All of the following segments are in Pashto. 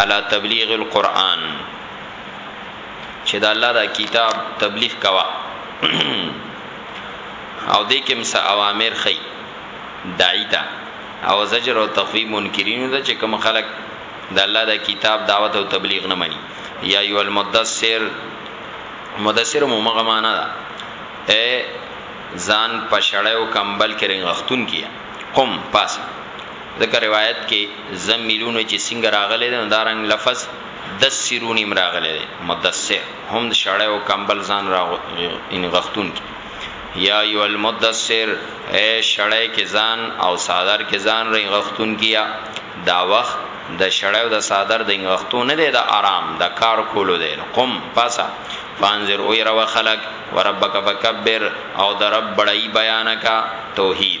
علی تبلیغ القرآن چه دا الله دا کتاب تبلیغ کوا او دې کې مس اوامر خي داعی تا او زجر او تخویب منکرینو ته چې کوم خلک د الله د کتاب دعوت او تبلیغ نه مني یا ایو المدثر مدثر مو مغه معنا ده اے ځان پښړیو کمبل کې رنګختون کیا قم پاس ځکه روایت کې زملون چې څنګه راغلی دی نو دا رنګ لفظ دسرون هم راغلی دی مدثر هم د شړې او کمبل ځان را ان غختون کی یا ایو المدثر اے شړې کې ځان او صادر کې ځان رې غختون کیا دا وخت د شړې او د صادر د غختو نه دی د آرام د کار کولو دی قم پاسا فانذر او ير وخلق وربک فکبر او د رب بړای بیان کا توحید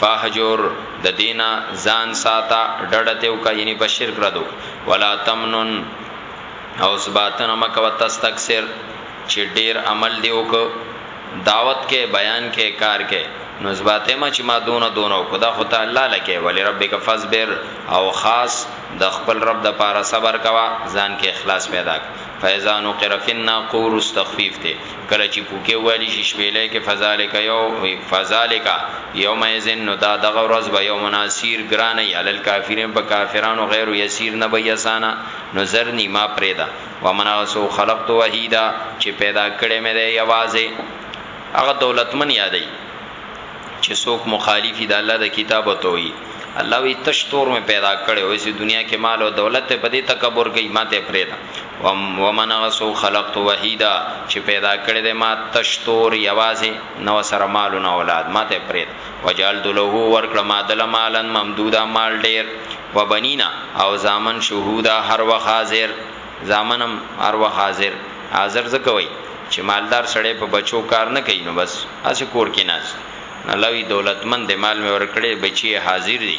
فاهجر د دې نه ځان ساته ډډه ترې وکړه یعنی په شرک رد وکړه ولا تمنن او زباتنه مه کوه تستکثر چې ډیر عمل دې وکړ دعوت کې بیان کې کار کې نو زباته ما چې ما دونه دونه وکړه دا خو ته الله له کې ولربک فاصبر او خاص د خپل رب د پاره صبر کوه ځان کې اخلاص پیدا کړه فیضا نقر فی الناقور استخفیف ته کله چی پوکی وویل شی شپیلی کی فذالک یو فذالک یوم اذن نو دا دغه ورځ به یوم عسیر ګرانه وی علی الکافرین په کافرانو غیر یسیر نه به وی اسانه نو ذرنی ما پریږده ومن هغه څوک خلقت وحیدا چی پیدا کړی می دی یوازی هغه دولتمن یادوی چی څوک مخالف وی د الله د کتاب او توحید الله وی تش تور می پیدا کړی وسی دنیا کی مال او دولت په دی تکبر کوي ماته پریږده ومن غسو خلقت وحیدا چې پیدا کړی دی ما تشتور یوازې نو سره مال او اولاد ماته پرید وجالت له ورکړه ما دل مالن ممدودا مال ډیر وبنینا او زامن شهودا هر وخت حاضر زامنم هر وخت حاضر حاضر زکوي چې مالدار سړی په بچو کار نه کوي نو بس اسی کور کې ناز الله وی دولتمن د مال مې ورکړي بچي حاضر دي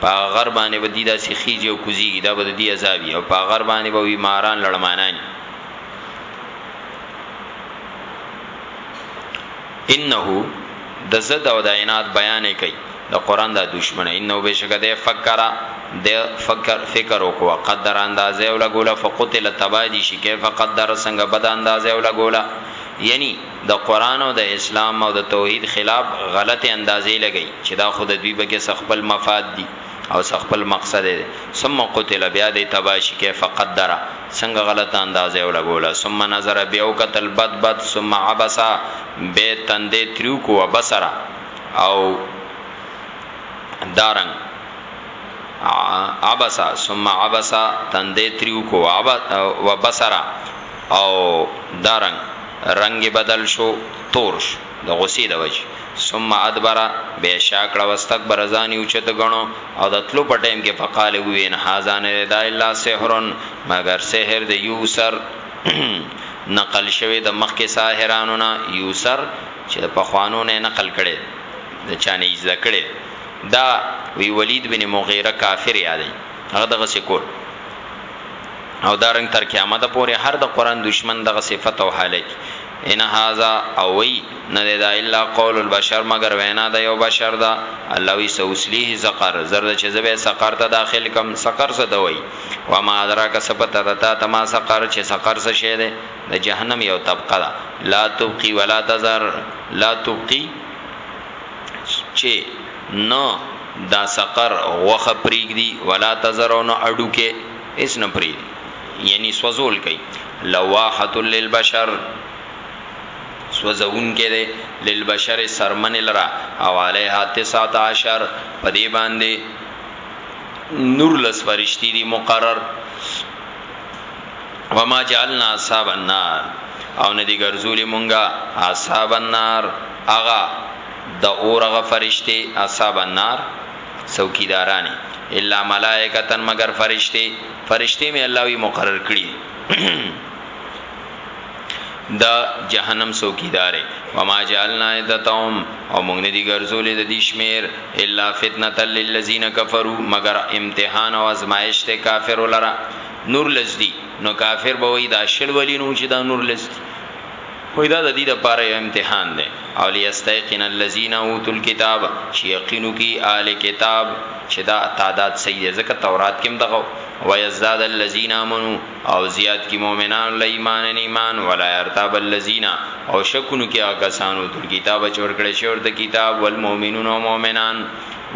په هغه غر باندې به دی داسې خیژي او کوزیږي دا به د دې عذاب وي او په هغه غر باندې به وي ماران لړمانان انه د زد او د عنایت بیان کوي د قران د دشمن انه بشک د فکر د فکر فکر وکوا قدر اندازې او لګولا فقتل تبادی شي کیف قدر څنګه بد اندازې او لګولا یعنی د قران او د اسلام او د توحید خلاف غلطې اندازې لګوي چې دا خو د دوی په کې څه خپل مفاد دي او څه خپل مقصد دی ثم قتل بیا دی تباشی کیف قدر څنګه غلطه اندازه یو لګوله ثم نظر بیا وکتل بد بد ثم عبس به تندې تریو کو وبصره او دارنګ عبس ثم عبس تندې تریو کو وبصره او دا رنګ رنګ یې بدل شو تور شو د غصې د وجې ثم ادبر بیا شا کړه واستکبر ځان یې اوچت ګڼو او د تلو په ټیم کې فقال وی ان هذا نه دی دا الا سحر مګر سحر د یوسر نقل شوی د مخکې ساحرانو نه یوسر چې د پخوانو نه نقل کړي د چانه یې زده کړي دا وی ولید بن مغیره کافر یادی هغه دغه سکول او دا رنګ تر قیامت پورې هر د قران دشمن دغه صفت او حالت ان هاذا او وی نه دا الا قول البشر مگر وینا د یو بشر دا الله وی سوسلیه زقر زرد چې زبه سقر ته داخل کم سقر څه دوی و ما ادراک سپت دتا تما سقر چې سقر څه شه ده د جهنم یو طبقه ده لا تبقي ولا تزر لا تبقي چې نه داسقر غوښه پریږدي ولا تذر او نه هډوکی هیڅ نه پریږدي یعنی سوزول کوي لواحه للبشر سوزونکی دی للبشر سرمن لرا او علیها تسعة عشر په دې باندې نور لس فرشتي دي مقرر وما جعلنا اصحاب النار او ندی ګرځولې مونږه اصحاب النار اغا د اور هغه فرشتې اصحاب النار څوکیدارانی الا ملائکتا مگر فرشتې فرشتې می الله وی مقرر کړی د جهنم څوکیدار وما جعلنا عدتهم او موږ نه دی ګرځولې د دې شمیر الا فتنه للذین کفروا مگر امتحان او ازمایش ته کافر ولرا نور لزدی نو کافر به وای دا شل ولی نو چې دا نور لزدی وای دا د دې لپاره یو امتحان دی او لیستیقن الذین اوتوا الکتاب چې یقینو کی آل کتاب چې دا تعداد صحیح دی ځکه تورات کې دغه و یزداد الذین امنو او زیات کی مؤمنان له ایمان نه ایمان ولا یرتاب الذین او شکونو کې هغه کسانو تل کتاب چور کړي شور د کتاب والمؤمنون او مؤمنان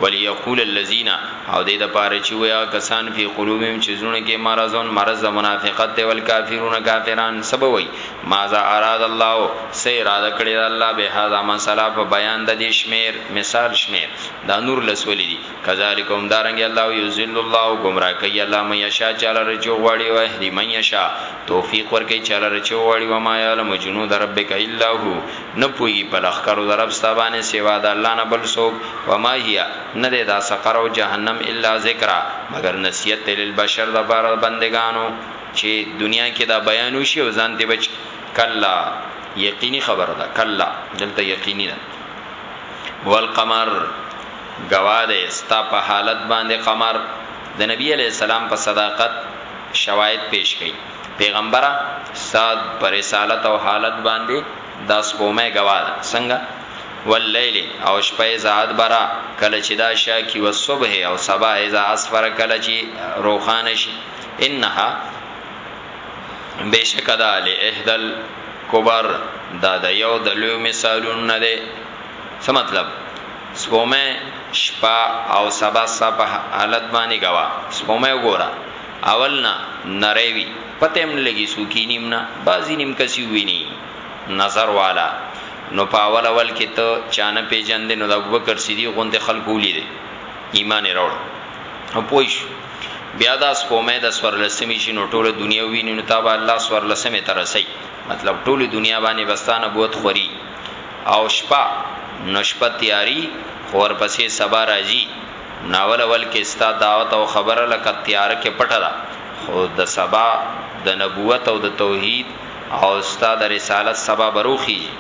وليقول الذين او دې د پاره چې ویا کسان په قلوبهم چې زونه کې مرزون مرز منافقت دی ول کافرون کافران سبوي ماذا اراد الله، څه اراده کړې ده الله بهذا مثلا په بیان ددې شمېر، مثال شمېر، دا نور لس ولې دي، کذالک همدارنګه الله یضل الله ګمراه کوي الله من یشاء چا لره چې وغواړي ویهدی من یشاء توفیق ورکوي چا لره چې وغواړي وما یعلم جنود ربک الا هو نه پوهیږي په لښکرو د رب ستا باندې سوا د الله نه بل څوک وما هی نه دی دا سقر او جهنم الا ذکری مګر نصیحت دی للبشر دپاره د بندګانو. چی دنیا کی دا بیان وشی او ځان تی بچ کلا یقینی خبره ده کلا دلته یقینی ده والقمر گواه ده ستا په حالت باندې قمر د نبی علی السلام په صداقت شواهد پیش کړي پیغمبره ساد پر رسالت او حالت باندې دا سپومه گواه ده څنګه واللیل او شپه زاد برا کله چې دا شا کی او صبح او سبا اذا اسفر کله چې روخان شي انها بشک دا لاحدل کبر دا د یو د لوی مثالونو نه دی څه مطلب سپومه شپه او سبا سبا حالت باندې غوا سپومه وګوره اول نه نریوی پته هم لګي سوکی نیم نه بازی نیم کسی ویني نظر والا نو پاول اول کې ته چانه پیجن دي نو د ابوبکر صدیق غوند خلکو لیدي ایمان یې راوړ او پوه شو بیا دا سپومه د سورلسمی شي نو ټوله دنیا ویني نو تابه الله سورلسمه ته رسي مطلب ټوله دنیا باندې بستانه بوت خوري او شپه نو شپه تیاری خور پسې سبا راځي ناول اول کې ستا دعوت او خبره لکه تیار کې پټه ده خو د سبا د نبوت او د توحید او ستا د رسالت سبا بروخي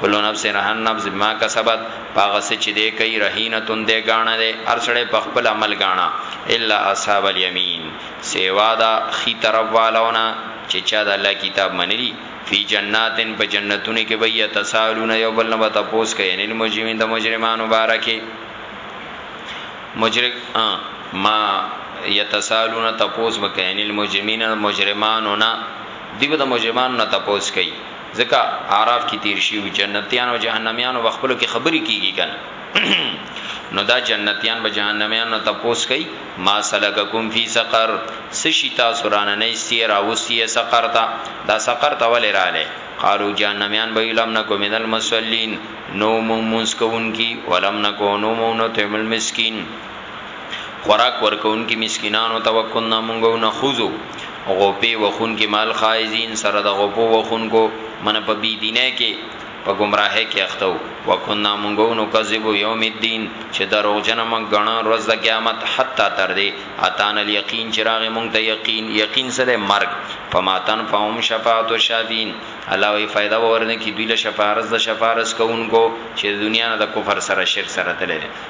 کلو نفس رهن نفس ما کسبت پاغه سه چې دې کوي رهینه تون دې غاڼه دې ارسړې په خپل عمل غاڼه الا اصحاب الیمین سیوا دا خي طرف والونه چې چا د الله کتاب منلی فی جناتن په جنتونو کې وي تسالون یو بل نه تپوس کوي ان المجرمین د مجرمانو بارکه مجرم ما یتسالون تپوس وکړي ان المجرمین مجرمانو نه دیو د مجرمانو نه تپوس کوي ځکه اعراف کی تیر شیو جنتیان او جهنميان او خپل کی خبري کیږي کنه نو دا جنتیان به جهنميان نو تپوس کوي ما سلککم فی سقر سشی تاسو رانه نه استی راوستی سقر تا دا سقر تا ولې رااله قالو جهنميان به لم نکو من المسلین نو مونږ مونږ کوونکی ولم نکو نو مونږ نو تمل مسکین خوراک ورکون کې مسکینانو توکل نه مونږو نه خوزو غوپی وخون کې مال خایزین سره د غوپو وخون کو من په بی دینه کې په گمراهه کې اختو وکنا مونږو نو کذب یوم الدین چې درو جنم غنا روز د قیامت حتا تر دې اتان الیقین چې راغه مونږ ته یقین یقین سره مرګ فماتن فهم شفاعت الشافین الله وی فائدہ ورنه کې دوی له شفارس د شفارس کوونکو چې دنیا نه د کفر سره شرک سره تللی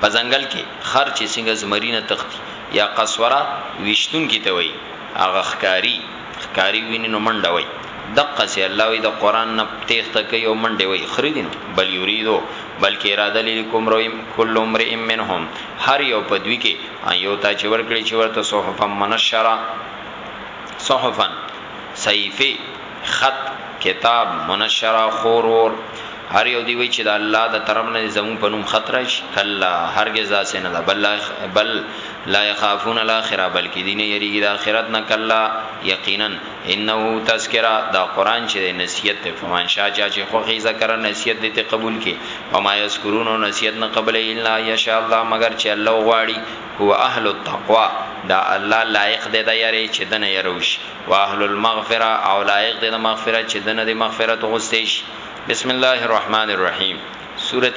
په ځنګل کې خر چې څنګه زمری نه تختی یا قصوره وشتون کې ته وای هغه خکاری خکاری ویني نو منډه وای دقه سي الله وی د قران نه تیخته کوي او منډه وای خریدین بل یریدو بلکې اراده لري کوم رویم کل امرئ منهم هر یو پدوی کې ایو تا چې ورکړي چې ورته صحف منشرا صحفن صحیفه خط، کتاب، منشره، خورور، هر یو دی وایي چې د الله د طرف نه دی زموږ په نوم خط راشي، کلا هرګز داسې نه ده، بل بل لا یخافون الاخره بلکې دوی نه یریږي د اخرت نه، کلا یقینا انه تذکره دا قرآن چې دی نصیحت دی، فمن شاء چا چې خوښ یې ذکره نصیحت دې ترې قبول کړي، وما یذکرون او نصیحت نه قبلوي الا ان یشاء الله مګر چې الله وغواړي، هو اهل التقوی دا الله لایق دی د یرې چې دنه یره وشي. واهل المغفره او لایق دی د مغفرت چې دنه دی مغفرت غوستې شي بسم الله الرحمن الرحیم سورة